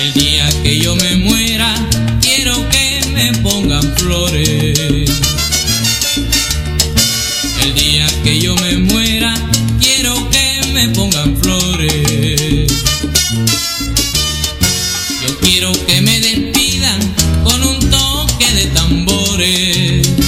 El día que yo me muera, quiero que me pongan flores. El día que yo me muera, quiero que me pongan flores. Yo quiero que me despidan con un toque de tambores.